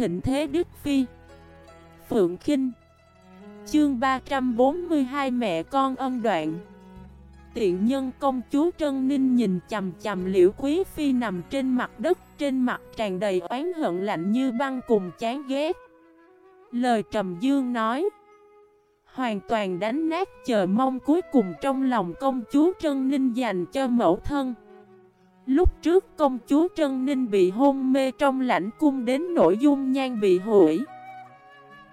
thịnh thế Đức Phi. Phượng Kinh. Chương 342 mẹ con ân đoạn. Tiện nhân công chúa Trân Ninh nhìn chầm chầm liễu quý phi nằm trên mặt đất, Trên mặt tràn đầy oán hận lạnh như băng cùng chán ghét. Lời trầm dương nói, Hoàn toàn đánh nát chờ mong cuối cùng trong lòng công chúa Trân Ninh dành cho mẫu thân. Lúc trước công chúa Trân Ninh bị hôn mê trong lãnh cung đến nội dung nhan bị hủy.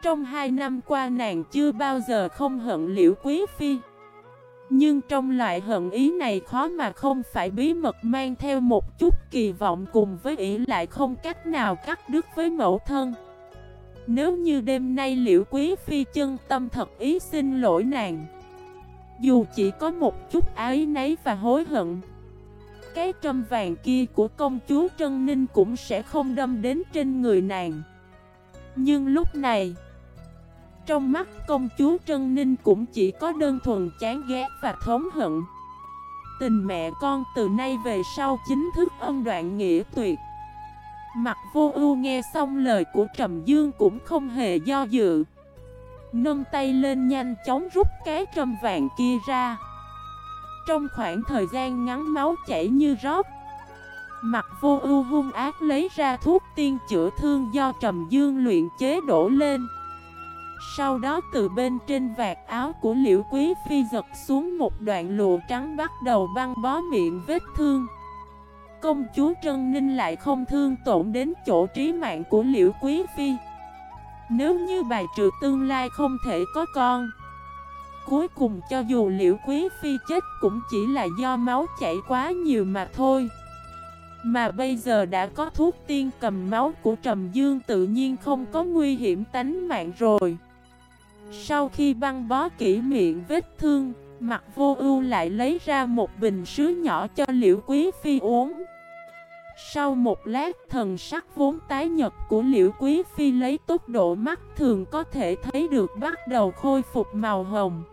Trong hai năm qua nàng chưa bao giờ không hận liễu quý phi. Nhưng trong loại hận ý này khó mà không phải bí mật mang theo một chút kỳ vọng cùng với ý lại không cách nào cắt đứt với mẫu thân. Nếu như đêm nay liễu quý phi chân tâm thật ý xin lỗi nàng, Dù chỉ có một chút ái nấy và hối hận cái trâm vàng kia của công chúa Trân Ninh cũng sẽ không đâm đến trên người nàng. Nhưng lúc này, Trong mắt công chúa Trân Ninh cũng chỉ có đơn thuần chán ghét và thống hận. Tình mẹ con từ nay về sau chính thức ân đoạn nghĩa tuyệt. Mặt vô ưu nghe xong lời của Trầm Dương cũng không hề do dự. Nâng tay lên nhanh chóng rút cái trâm vàng kia ra trong khoảng thời gian ngắn máu chảy như rót. Mặt vô ưu hung ác lấy ra thuốc tiên chữa thương do Trầm Dương luyện chế đổ lên. Sau đó từ bên trên vạt áo của Liễu Quý Phi giật xuống một đoạn lụa trắng bắt đầu băng bó miệng vết thương. Công chúa Trân Ninh lại không thương tổn đến chỗ trí mạng của Liễu Quý Phi. Nếu như bài trừ tương lai không thể có con Cuối cùng cho dù liễu quý phi chết cũng chỉ là do máu chảy quá nhiều mà thôi. Mà bây giờ đã có thuốc tiên cầm máu của Trầm Dương tự nhiên không có nguy hiểm tánh mạng rồi. Sau khi băng bó kỹ miệng vết thương Mặt vô ưu lại lấy ra một bình sứ nhỏ cho liễu quý phi uống. Sau một lát, thần sắc vốn tái nhật của liễu quý phi lấy tốc độ mắt thường có thể thấy được bắt đầu khôi phục màu hồng.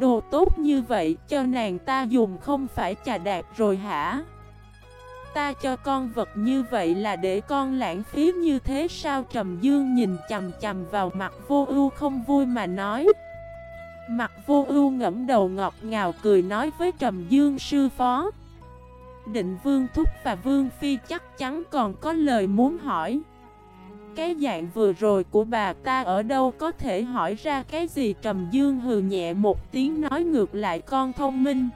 Đồ tốt như vậy cho nàng ta dùng không phải trà đạp rồi hả? Ta cho con vật như vậy là để con lãng phí như thế sao? Trầm Dương nhìn chầm chầm vào mặt vô ưu không vui mà nói. Mặt vô ưu ngẫm đầu ngọt ngào cười nói với Trầm Dương sư phó. Định Vương Thúc và Vương Phi chắc chắn còn có lời muốn hỏi cái dạng vừa rồi của bà ta ở đâu? Có thể hỏi ra cái gì? Trầm dương hừ nhẹ một tiếng nói ngược lại con thông minh.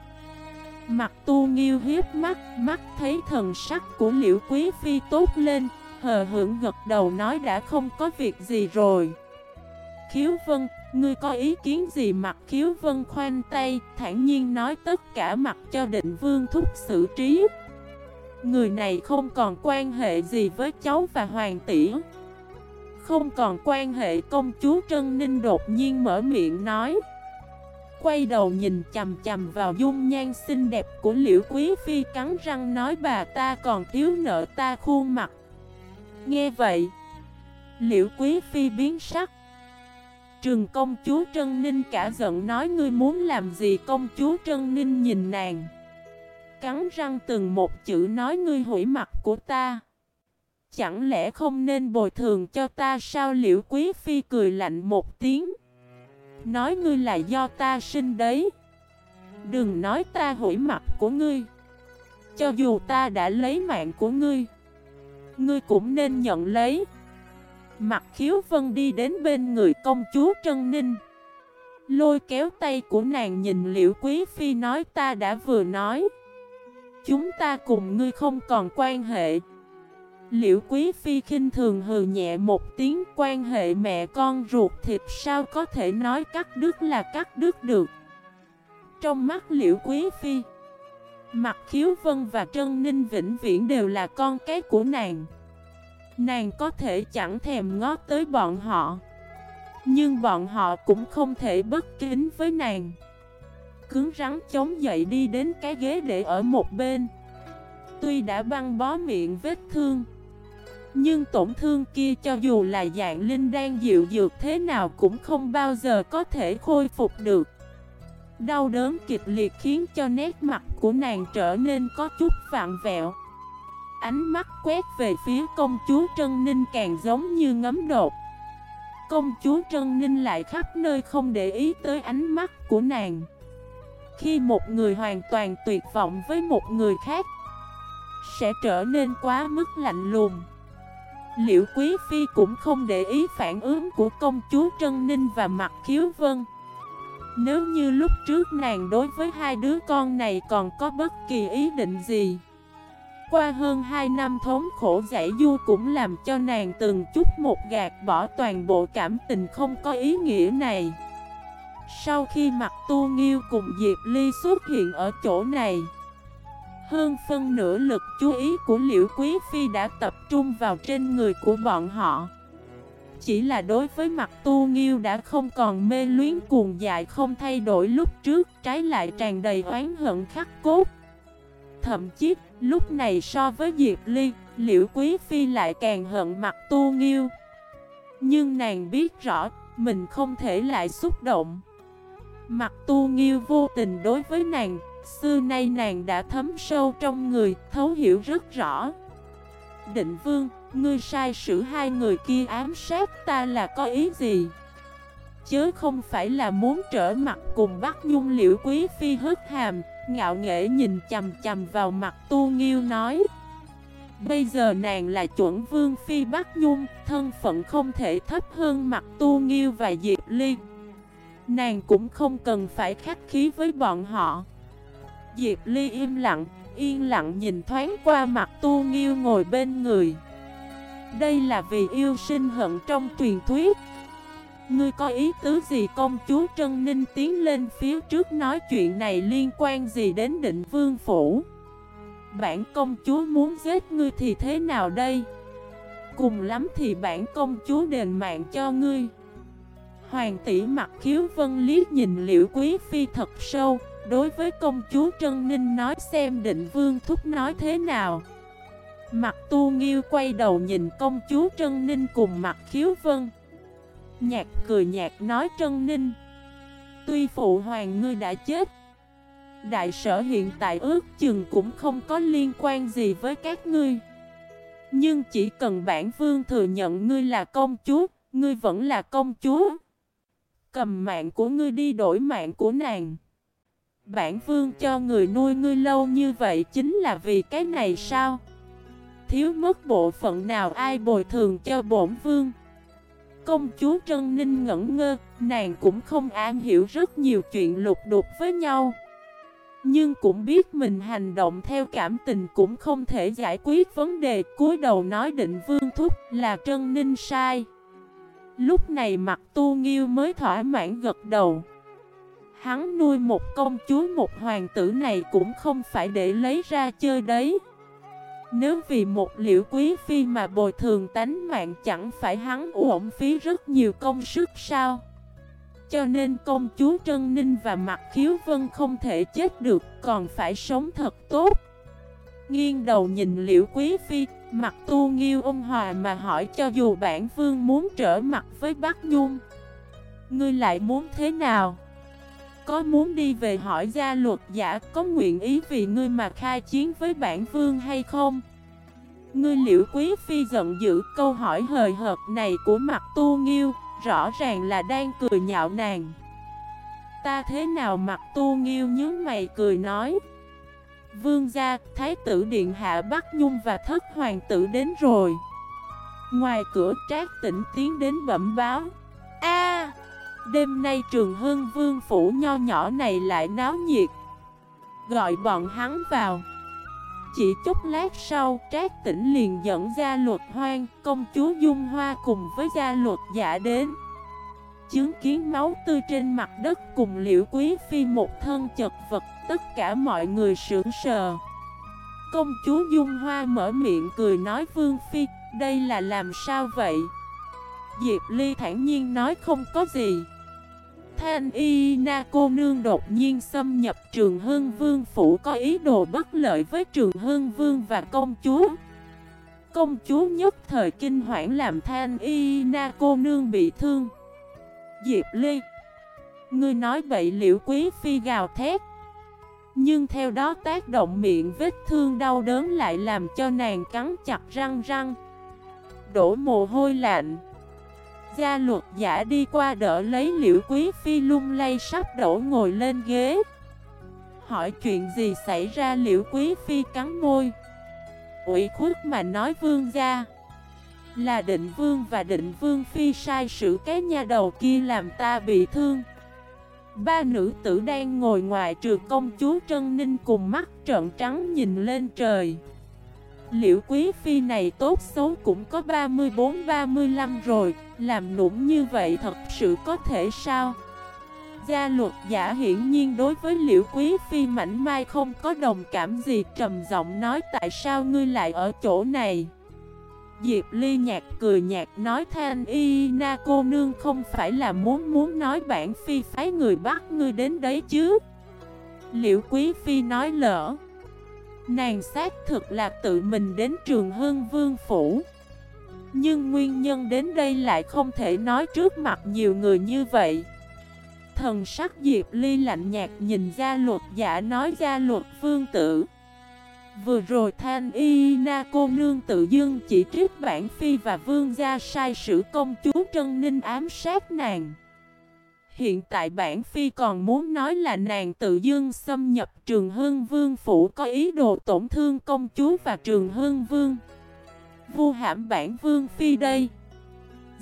Mặt tu nghiêu hiếp mắt, mắt thấy thần sắc của liễu quý phi tốt lên Hờ hưởng gật đầu nói đã không có việc gì rồi. Khiếu vân, ngươi có ý kiến gì? Mặt khiếu vân khoanh tay thản nhiên nói tất cả mặt cho định vương thúc xử trí. Người này không còn quan hệ gì với cháu và hoàng tỷ không còn quan hệ công chúa Trân Ninh đột nhiên mở miệng nói. Quay đầu nhìn chầm chầm vào dung nhan xinh đẹp của Liễu Quý Phi, cắn răng nói, bà ta còn thiếu nợ ta khuôn mặt. Nghe vậy, Liễu Quý Phi biến sắc. Trường công chúa Trân Ninh cả giận nói, ngươi muốn làm gì công chúa Trân Ninh nhìn nàng? Cắn răng từng một chữ nói, ngươi hủy mặt của ta. Chẳng lẽ không nên bồi thường cho ta sao liễu quý phi cười lạnh một tiếng? Nói ngươi là do ta sinh đấy. Đừng nói ta hủy mặt của ngươi. Cho dù ta đã lấy mạng của ngươi Ngươi cũng nên nhận lấy. Mặt khiếu vân đi đến bên người công chúa Trân Ninh. Lôi kéo tay của nàng nhìn liễu quý phi nói ta đã vừa nói. Chúng ta cùng ngươi không còn quan hệ. Liễu Quý Phi khinh thường hừ nhẹ một tiếng quan hệ mẹ con ruột thịt sao có thể nói cắt đứt là cắt đứt được. Trong mắt Liễu Quý Phi, Mặt Khiếu Vân và Trân Ninh vĩnh viễn đều là con cái của nàng. Nàng có thể chẳng thèm ngó tới bọn họ, nhưng bọn họ cũng không thể bất kính với nàng. Cứng rắn chống dậy đi đến cái ghế để ở một bên. Tuy đã băng bó miệng vết thương nhưng tổn thương kia cho dù là dạng linh đang dịu dược thế nào cũng không bao giờ có thể khôi phục được. Đau đớn kịch liệt khiến cho nét mặt của nàng trở nên có chút vạn vẹo. Ánh mắt quét về phía công chúa Trân Ninh càng giống như ngấm đột. Công chúa Trân Ninh lại khắp nơi không để ý tới ánh mắt của nàng. Khi một người hoàn toàn tuyệt vọng với một người khác, Sẽ trở nên quá mức lạnh lùng. Liễu Quý Phi cũng không để ý phản ứng của công chúa Trân Ninh và Mặt Khiếu Vân. Nếu như lúc trước nàng đối với hai đứa con này còn có bất kỳ ý định gì, Qua hơn 2 năm thống khổ giải du cũng làm cho nàng từng chút một gạt bỏ toàn bộ cảm tình không có ý nghĩa này. Sau khi mặt tu nghiêu cùng Diệp Ly xuất hiện ở chỗ này hơn phân nửa lực chú ý của Liễu Quý Phi đã tập trung vào trên người của bọn họ. Chỉ là đối với mặt tu nghiêu đã không còn mê luyến cuồng dại không thay đổi lúc trước, Trái lại tràn đầy oán hận khắc cốt. Thậm chí, lúc này so với Diệp Ly, Liễu Quý Phi lại càng hận mặt tu nghiêu. Nhưng nàng biết rõ, mình không thể lại xúc động. Mặt tu nghiêu vô tình đối với nàng Xưa nay nàng đã thấm sâu trong người, thấu hiểu rất rõ. Định vương, ngươi sai sử hai người kia ám sát ta là có ý gì? Chớ không phải là muốn trở mặt cùng bắt nhung liễu quý phi hớt hàm Ngạo nghễ nhìn chầm chầm vào mặt tu nghiêu nói. Bây giờ nàng là chuẩn vương phi Bắc Nhung Thân phận không thể thấp hơn mặt tu nghiêu và Diệp Ly. Nàng cũng không cần phải khách khí với bọn họ. Diệp Ly im lặng, yên lặng nhìn thoáng qua mặt tu nghiêu ngồi bên người. Đây là vì yêu sinh hận trong truyền thuyết. Ngươi có ý tứ gì công chúa Trân Ninh tiến lên phía trước nói chuyện này liên quan gì đến định vương phủ? Bản công chúa muốn giết ngươi thì thế nào đây? Cùng lắm thì bản công chúa đền mạng cho ngươi. Hoàng tỷ mặt khiếu vân liếc nhìn liễu quý phi thật sâu Đối với công chúa Trân Ninh nói xem định vương thúc nói thế nào. Mặt tu nghiêu quay đầu nhìn công chúa Trân Ninh cùng mặt khiếu vân. Nhạc cười nhạt nói Trân Ninh, Tuy phụ hoàng ngươi đã chết, Đại sở hiện tại ước chừng cũng không có liên quan gì với các ngươi. Nhưng chỉ cần bản vương thừa nhận ngươi là công chúa, Ngươi vẫn là công chúa. Cầm mạng của ngươi đi đổi mạng của nàng. Bản vương cho người nuôi ngươi lâu như vậy chính là vì cái này sao? Thiếu mất bộ phận nào ai bồi thường cho bổn vương? Công chúa Trân Ninh ngẩn ngơ, nàng cũng không an hiểu rất nhiều chuyện lục đục với nhau. Nhưng cũng biết mình hành động theo cảm tình cũng không thể giải quyết vấn đề cúi đầu nói định vương thúc là Trân Ninh sai. Lúc này mặt tu nghiêu mới thỏa mãn gật đầu. Hắn nuôi một công chúa, một hoàng tử này cũng không phải để lấy ra chơi đấy. Nếu vì một liễu quý phi mà bồi thường tánh mạng, chẳng phải hắn uổng phí rất nhiều công sức sao? Cho nên công chúa Trân Ninh và Mặt Khiếu Vân không thể chết được, còn phải sống thật tốt. Nghiêng đầu nhìn liễu quý phi Mặt tu nghiêu ôn hòa mà hỏi cho dù bản vương muốn trở mặt với bác Nhung, Ngươi lại muốn thế nào? Có muốn đi về hỏi gia luật giả có nguyện ý vì ngươi mà khai chiến với bản vương hay không? Ngươi liễu quý phi giận dữ câu hỏi hời hợt này của mặt tu nghiêu, rõ ràng là đang cười nhạo nàng. Ta thế nào mặt tu nghiêu nhớ mày cười nói. Vương gia, thái tử điện hạ Bắc Nhung và thất hoàng tử đến rồi. Ngoài cửa trác tỉnh tiến đến bẩm báo. A Đêm nay trường hương vương phủ nho nhỏ này lại náo nhiệt. Gọi bọn hắn vào. Chỉ chút lát sau, Trác tỉnh liền dẫn gia luật hoang, Công chúa Dung Hoa cùng với gia luật giả đến. Chứng kiến máu tươi trên mặt đất cùng liễu quý phi một thân chật vật, Tất cả mọi người sững sờ. Công chúa Dung Hoa mở miệng cười nói, Vương Phi, Đây là làm sao vậy? Diệp Ly thản nhiên nói, không có gì. Thanh Y Na cô nương đột nhiên xâm nhập trường hưng vương phủ, có ý đồ bất lợi với trường hưng vương và công chúa. Công chúa nhất thời kinh hoảng làm Thanh Y Na cô nương bị thương. Diệp Ly, Ngươi nói bậy liễu quý phi gào thét. Nhưng theo đó tác động miệng vết thương đau đớn lại làm cho nàng cắn chặt răng răng. Đổ mồ hôi lạnh. Gia luật giả đi qua đỡ lấy liễu quý phi lung lay sắp đổ ngồi lên ghế. Hỏi chuyện gì xảy ra liễu quý phi cắn môi. Ủy khuất mà nói vương gia Là định vương và định vương phi sai sự cái nhà đầu kia làm ta bị thương. Ba nữ tử đang ngồi ngoài trừ công chúa Trân Ninh cùng mắt trợn trắng nhìn lên trời. Liễu quý phi này tốt xấu cũng có 34-35 rồi. Làm nũng như vậy thật sự có thể sao? Gia luật giả hiển nhiên đối với liễu quý phi mảnh mai không có đồng cảm gì, trầm giọng nói, tại sao ngươi lại ở chỗ này? Diệp Ly nhạt cười nhạt nói, thanh y na cô nương không phải là muốn muốn nói bản phi phái người bắt ngươi đến đấy chứ? Liễu quý phi nói lỡ. Nàng xác thực là tự mình đến trường hương vương phủ. Nhưng nguyên nhân đến đây lại không thể nói trước mặt nhiều người như vậy. Thần sắc Diệp Ly lạnh nhạt nhìn gia luật giả nói gia luật vương tử. Vừa rồi Thanh Y Na cô nương tự dưng chỉ trích bản phi và vương gia sai sử công chúa Trân Ninh ám sát nàng. Hiện tại bản phi còn muốn nói là nàng tự dưng xâm nhập trường hương vương phủ có ý đồ tổn thương công chúa và trường hương vương. Vu hãm bản vương phi đây.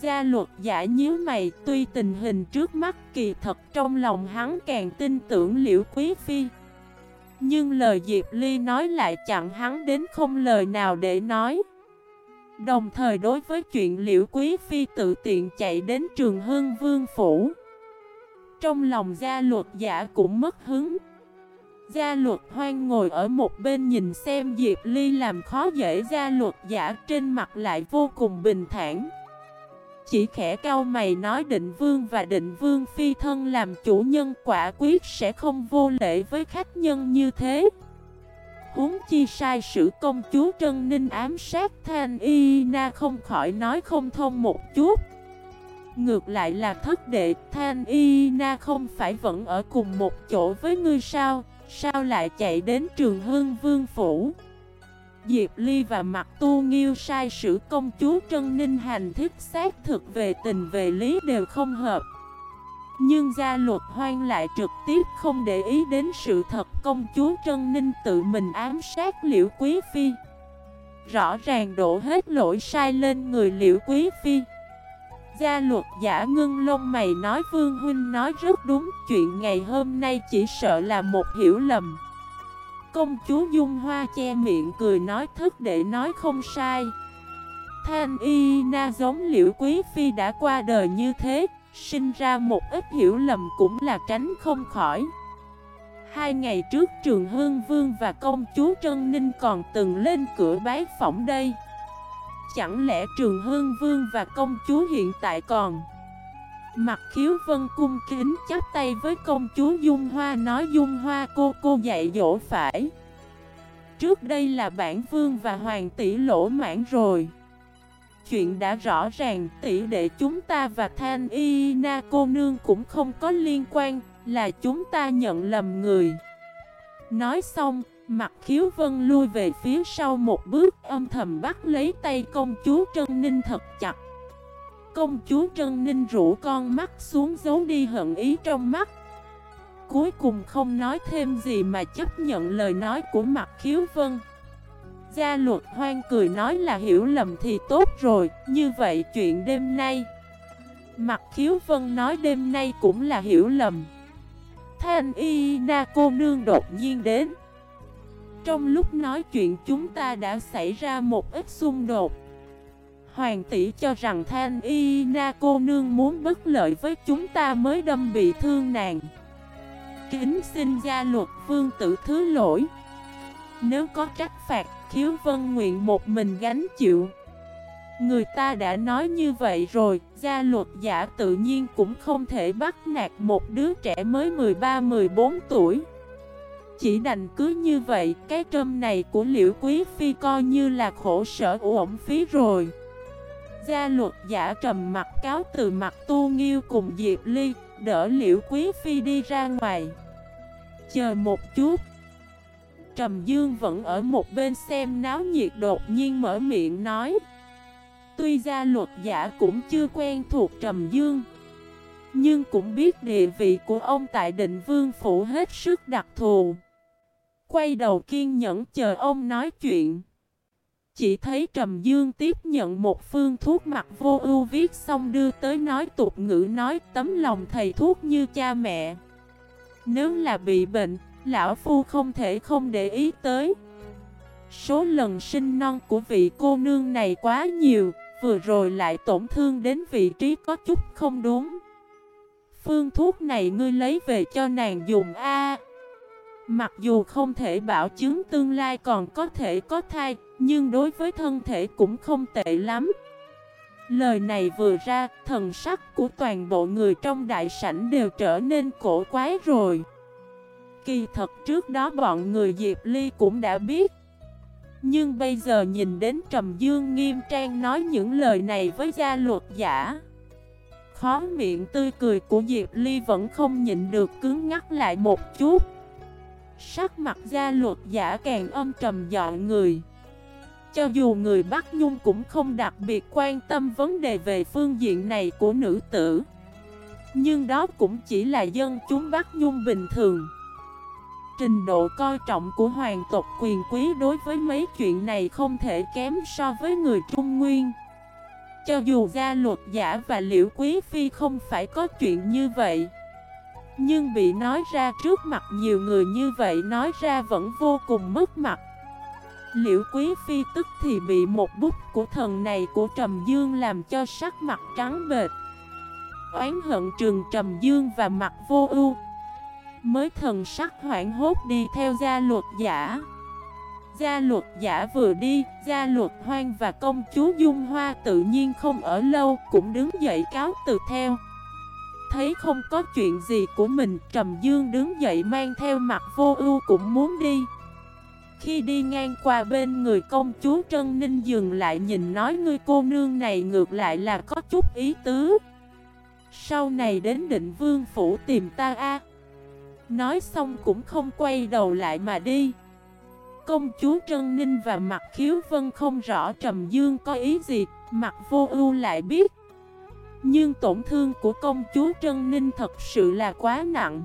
Gia luật giả nhíu mày, tuy tình hình trước mắt kỳ thật trong lòng hắn càng tin tưởng liễu quý phi. Nhưng lời Diệp Ly nói lại chặn hắn đến không lời nào để nói. Đồng thời đối với chuyện liễu quý phi tự tiện chạy đến trường hương vương phủ. Trong lòng gia luật giả cũng mất hứng. Gia luật hoang ngồi ở một bên nhìn xem Diệp Ly làm khó dễ gia luật giả trên mặt lại vô cùng bình thản. Chỉ khẽ cao mày nói định vương và định vương phi thân làm chủ nhân quả quyết sẽ không vô lễ với khách nhân như thế. Huống chi sai sử công chúa Trân Ninh ám sát Thanh Y Na không khỏi nói không thông một chút. Ngược lại là thất đệ, Thanh Y Na không phải vẫn ở cùng một chỗ với ngươi sao? Sao lại chạy đến trường hương vương phủ? Diệp Ly và Mặt Tu Nghiêu sai sử công chúa Trân Ninh hành thức xác thực về tình về lý đều không hợp. Nhưng gia luật hoang lại trực tiếp không để ý đến sự thật công chúa Trân Ninh tự mình ám sát liễu quý phi. Rõ ràng đổ hết lỗi sai lên người liễu quý phi. Gia luật giả ngưng lông mày nói Vương Huynh nói rất đúng, Chuyện ngày hôm nay chỉ sợ là một hiểu lầm. Công chúa Dung Hoa che miệng cười nói thức để nói không sai. Thanh Y Na giống liễu quý phi đã qua đời như thế, Sinh ra một ít hiểu lầm cũng là tránh không khỏi. Hai ngày trước Trường Hương Vương và công chúa Trân Ninh còn từng lên cửa bái phỏng đây. Chẳng lẽ Trường Hương Vương và công chúa hiện tại còn? Mặt khiếu vân cung kính chắp tay với công chúa Dung Hoa nói Dung Hoa cô cô dạy dỗ phải. Trước đây là bản vương và hoàng tỷ lỗ mãn rồi. Chuyện đã rõ ràng, tỷ đệ chúng ta và Thanh Y Na cô nương cũng không có liên quan, Là chúng ta nhận lầm người. Nói xong Mặt khiếu vân lui về phía sau một bước, âm thầm bắt lấy tay công chúa Trân Ninh thật chặt. Công chúa Trân Ninh rủ con mắt xuống giấu đi hận ý trong mắt. Cuối cùng không nói thêm gì mà chấp nhận lời nói của mặt khiếu vân. Gia luật hoang cười nói là hiểu lầm thì tốt rồi, Như vậy chuyện đêm nay. Mặt khiếu vân nói đêm nay cũng là hiểu lầm. Thanh y na cô nương đột nhiên đến. Trong lúc nói chuyện chúng ta đã xảy ra một ít xung đột. Hoàng tỷ cho rằng Thanh Y Na cô nương muốn bất lợi với chúng ta mới đâm bị thương nàng. Kính xin gia luật vương tử thứ lỗi. Nếu có trách phạt, khiếu vân nguyện một mình gánh chịu. Người ta đã nói như vậy rồi, Gia luật giả tự nhiên cũng không thể bắt nạt một đứa trẻ mới 13-14 tuổi. Chỉ đành cứ như vậy, Cái trâm này của liễu quý phi coi như là khổ sở uổng phí rồi. Gia luật giả trầm mặt cáo từ mặt tu nghiêu cùng Diệp Ly, Đỡ liễu quý phi đi ra ngoài. Chờ một chút. Trầm Dương vẫn ở một bên xem náo nhiệt đột nhiên mở miệng nói. Tuy gia luật giả cũng chưa quen thuộc Trầm Dương, Nhưng cũng biết địa vị của ông tại định vương phủ hết sức đặc thù. Quay đầu kiên nhẫn chờ ông nói chuyện. Chỉ thấy Trầm Dương tiếp nhận một phương thuốc mặt vô ưu viết xong đưa tới nói tục ngữ nói tấm lòng thầy thuốc như cha mẹ. Nếu là bị bệnh, lão phu không thể không để ý tới. Số lần sinh non của vị cô nương này quá nhiều Vừa rồi lại tổn thương đến vị trí có chút không đúng. Phương thuốc này ngươi lấy về cho nàng dùng A. Mặc dù không thể bảo chứng tương lai còn có thể có thai Nhưng đối với thân thể cũng không tệ lắm. Lời này vừa ra, thần sắc của toàn bộ người trong đại sảnh đều trở nên cổ quái rồi. Kỳ thật trước đó bọn người Diệp Ly cũng đã biết. Nhưng bây giờ nhìn đến Trầm Dương nghiêm trang nói những lời này với gia luật giả. Khó miệng tươi cười của Diệp Ly vẫn không nhịn được cứng ngắt lại một chút. Sắc mặt gia luật giả càng âm trầm dọn người. Cho dù người Bắc Nhung cũng không đặc biệt quan tâm vấn đề về phương diện này của nữ tử. Nhưng đó cũng chỉ là dân chúng Bắc Nhung bình thường. Trình độ coi trọng của hoàng tộc quyền quý đối với mấy chuyện này không thể kém so với người Trung Nguyên. Cho dù gia luật giả và liễu quý phi không phải có chuyện như vậy nhưng bị nói ra trước mặt nhiều người như vậy nói ra vẫn vô cùng mất mặt. Liễu quý phi tức thì bị một bút của thần này của Trầm Dương làm cho sắc mặt trắng bệt Oán hận trường Trầm Dương và mặt vô ưu. Mới thần sắc hoảng hốt đi theo gia luật giả. Gia luật giả vừa đi, gia luật hoang và công chúa Dung Hoa tự nhiên không ở lâu Cũng đứng dậy cáo từ theo. Thấy không có chuyện gì của mình, Trầm Dương đứng dậy mang theo mặt vô ưu cũng muốn đi. Khi đi ngang qua bên người công chúa Trân Ninh dừng lại nhìn nói, ngươi cô nương này ngược lại là có chút ý tứ. Sau này đến định vương phủ tìm ta a. Nói xong cũng không quay đầu lại mà đi. Công chúa Trân Ninh và Mặt Khiếu Vân không rõ Trầm Dương có ý gì Mặt vô ưu lại biết. Nhưng tổn thương của công chúa Trân Ninh thật sự là quá nặng.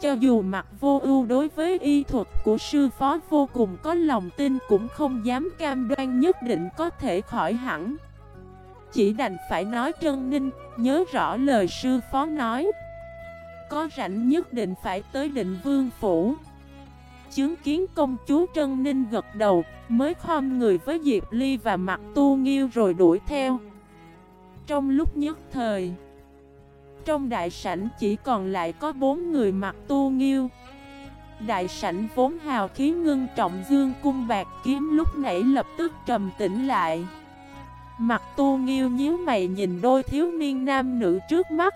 Cho dù mặt vô ưu đối với y thuật của sư phó vô cùng có lòng tin Cũng không dám cam đoan nhất định có thể khỏi hẳn. Chỉ đành phải nói Trân Ninh, Nhớ rõ lời sư phó nói. Có rảnh nhất định phải tới định vương phủ. Chứng kiến công chúa Trân Ninh gật đầu, Mới khom người với Diệp Ly và mặt tu nghiêu rồi đuổi theo. Trong lúc nhất thời, Trong đại sảnh chỉ còn lại có bốn người mặc tu nghiêu. Đại sảnh vốn hào khí ngưng trọng dương cung bạc kiếm lúc nãy lập tức trầm tĩnh lại. Mặt tu nghiêu nhíu mày nhìn đôi thiếu niên nam nữ trước mắt.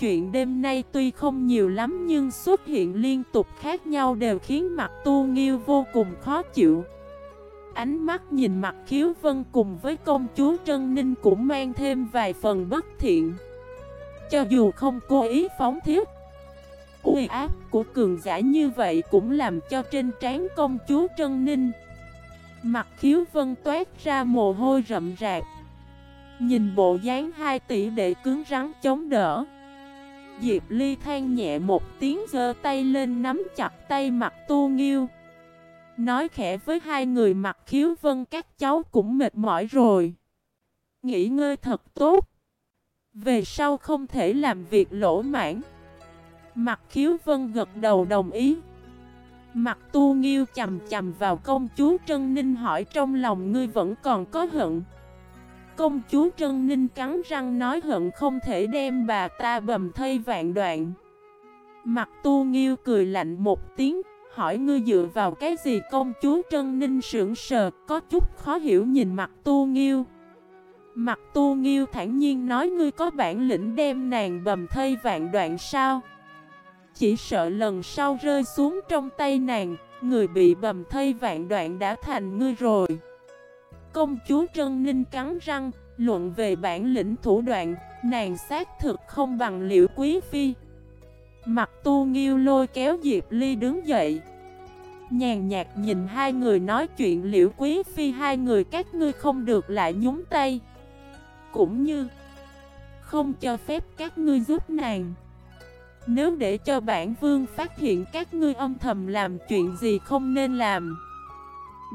Chuyện đêm nay tuy không nhiều lắm nhưng xuất hiện liên tục khác nhau đều khiến mặt tu nghiêu vô cùng khó chịu. Ánh mắt nhìn mặt khiếu vân cùng với công chúa Trân Ninh cũng mang thêm vài phần bất thiện. Cho dù không cố ý phóng thiết, Uy áp của cường giả như vậy cũng làm cho trên trán công chúa Trân Ninh, Mặt khiếu vân toát ra mồ hôi rậm rạc Nhìn bộ dáng hai tỷ đệ cứng rắn chống đỡ, Diệp Ly than nhẹ một tiếng giơ tay lên nắm chặt tay mặt tu nghiêu. Nói khẽ với hai người mặt khiếu vân các cháu cũng mệt mỏi rồi. Nghỉ ngơi thật tốt. Về sau không thể làm việc lỗ mãn Mặt khiếu vân gật đầu đồng ý. Mặt tu nghiêu chầm chầm vào công chúa Trân Ninh hỏi trong lòng ngươi vẫn còn có hận. Công chúa Trân Ninh cắn răng nói hận không thể đem bà ta bầm thây vạn đoạn. Mặt tu nghiêu cười lạnh một tiếng. Hỏi ngươi dựa vào cái gì công chúa Trân Ninh sững sờ Có chút khó hiểu nhìn mặt tu nghiêu. Mặt tu nghiêu thản nhiên nói ngươi có bản lĩnh đem nàng bầm thây vạn đoạn sao? Chỉ sợ lần sau rơi xuống trong tay nàng Người bị bầm thây vạn đoạn đã thành ngươi rồi. Công chúa Trân Ninh cắn răng, luận về bản lĩnh thủ đoạn, nàng xác thực không bằng liễu quý phi. Mặt tu nghiêu lôi kéo Diệp Ly đứng dậy. Nhàn nhạt nhìn hai người nói chuyện, liễu quý phi, hai người các ngươi không được lại nhúng tay. Cũng như, Không cho phép các ngươi giúp nàng. Nếu để cho bản vương phát hiện các ngươi âm thầm làm chuyện gì không nên làm.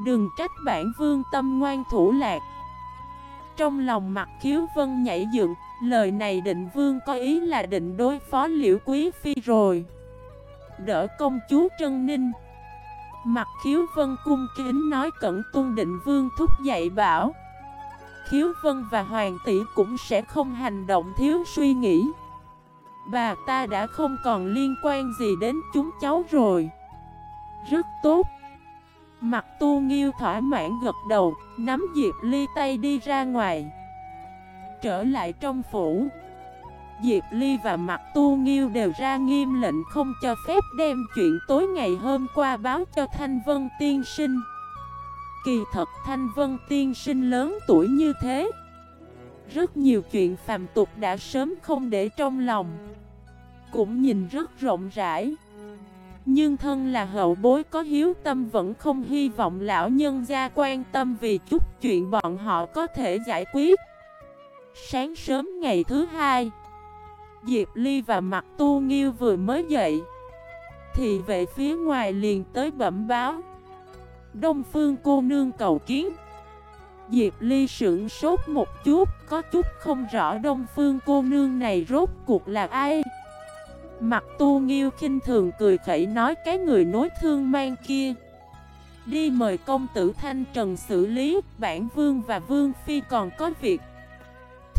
Đừng trách bản vương tâm ngoan thủ lạc. Trong lòng mặt khiếu vân nhảy dựng Lời này định vương có ý là định đối phó liễu quý phi rồi. Đỡ công chúa Trân Ninh. Mặt khiếu vân cung kính nói cẩn tuân định vương thúc dạy bảo. Khiếu vân và hoàng tỷ cũng sẽ không hành động thiếu suy nghĩ. Bà ta đã không còn liên quan gì đến chúng cháu rồi. Rất tốt. Mặt tu nghiêu thỏa mãn gật đầu, Nắm Diệp Ly tay đi ra ngoài. Trở lại trong phủ. Diệp Ly và Mặt Tu Nghiêu đều ra nghiêm lệnh không cho phép đem chuyện tối ngày hôm qua báo cho Thanh Vân Tiên Sinh. Kỳ thật Thanh Vân Tiên Sinh lớn tuổi như thế, Rất nhiều chuyện phàm tục đã sớm không để trong lòng, Cũng nhìn rất rộng rãi. Nhưng thân là hậu bối có hiếu tâm vẫn không hy vọng lão nhân gia quan tâm vì chút chuyện bọn họ có thể giải quyết. Sáng sớm ngày thứ hai, Diệp Ly và Mặt Tu Nghiêu vừa mới dậy, Thì vệ phía ngoài liền tới bẩm báo. Đông Phương cô nương cầu kiến. Diệp Ly sững sốt một chút, Có chút không rõ Đông Phương cô nương này rốt cuộc là ai. Mặt tu nghiêu khinh thường cười khẩy nói cái người nối thương mang kia. Đi mời công tử Thanh Trần xử lý, Bản vương và vương phi còn có việc.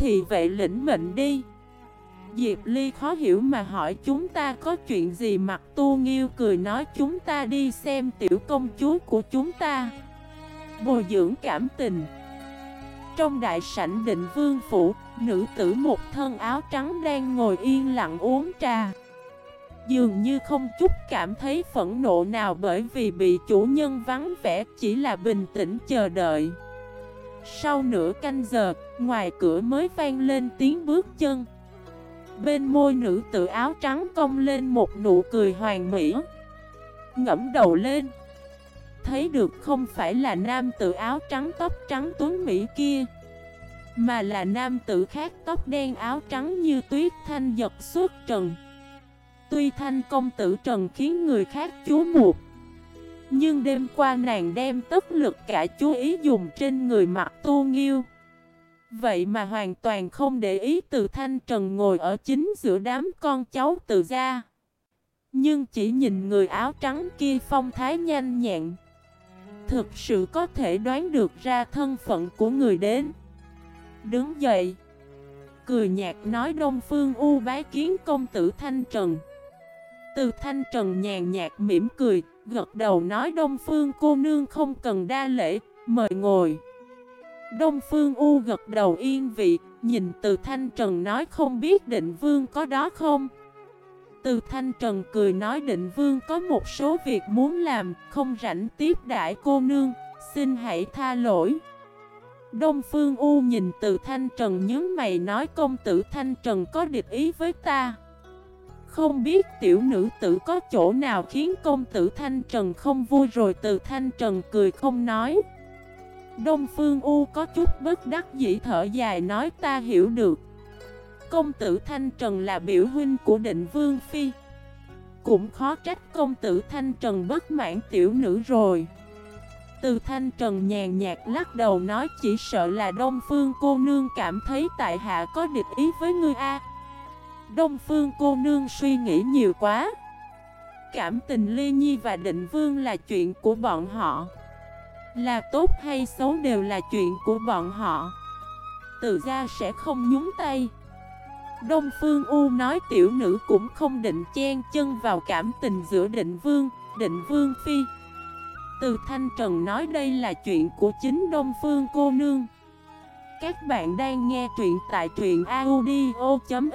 Thì vệ lĩnh mệnh đi. Diệp Ly khó hiểu mà hỏi chúng ta có chuyện gì mặt tu nghiêu cười nói chúng ta đi xem tiểu công chúa của chúng ta. Bồi dưỡng cảm tình. Trong đại sảnh định vương phủ, nữ tử một thân áo trắng đang ngồi yên lặng uống trà. Dường như không chút cảm thấy phẫn nộ nào bởi vì bị chủ nhân vắng vẻ chỉ là bình tĩnh chờ đợi. Sau nửa canh giờ, ngoài cửa mới vang lên tiếng bước chân. Bên môi nữ tự áo trắng cong lên một nụ cười hoàng mỹ. Ngẫm đầu lên. Thấy được không phải là nam tự áo trắng tóc trắng tuấn Mỹ kia, Mà là nam tự khác tóc đen áo trắng như tuyết thanh giật suốt trần. Tuy thanh công tử trần khiến người khác chú mục, Nhưng đêm qua nàng đem tất lực cả chú ý dùng trên người mặt tu nghiêu. Vậy mà hoàn toàn không để ý từ thanh trần ngồi ở chính giữa đám con cháu từ gia. Nhưng chỉ nhìn người áo trắng kia phong thái nhanh nhẹn. Thực sự có thể đoán được ra thân phận của người đến. Đứng dậy. Cười nhạt nói Đông Phương U bái kiến công tử Thanh Trần. Từ Thanh Trần nhàn nhạt mỉm cười, gật đầu nói Đông Phương cô nương không cần đa lễ, mời ngồi. Đông Phương U gật đầu yên vị, nhìn từ Thanh Trần nói không biết định vương có đó không? Từ Thanh Trần cười nói định vương có một số việc muốn làm, không rảnh tiếp đại cô nương, xin hãy tha lỗi. Đông Phương U nhìn từ Thanh Trần nhớ mày nói công tử Thanh Trần có địch ý với ta. Không biết tiểu nữ tử có chỗ nào khiến công tử Thanh Trần không vui rồi từ Thanh Trần cười không nói. Đông Phương U có chút bất đắc dĩ thở dài nói ta hiểu được. Công tử Thanh Trần là biểu huynh của định Vương Phi. Cũng khó trách công tử Thanh Trần bất mãn tiểu nữ rồi. Từ Thanh Trần nhàn nhạt lắc đầu nói chỉ sợ là Đông Phương cô nương cảm thấy tại hạ có địch ý với ngươi A. Đông Phương cô nương suy nghĩ nhiều quá. Cảm tình Ly Nhi và Định Vương là chuyện của bọn họ là tốt hay xấu đều là chuyện của bọn họ. Từ ra sẽ không nhúng tay. Đông Phương U nói tiểu nữ cũng không định chen chân vào cảm tình giữa định vương, định vương phi. Từ Thanh Trần nói đây là chuyện của chính Đông Phương cô nương. Các bạn đang nghe truyện tại truyện audio.fif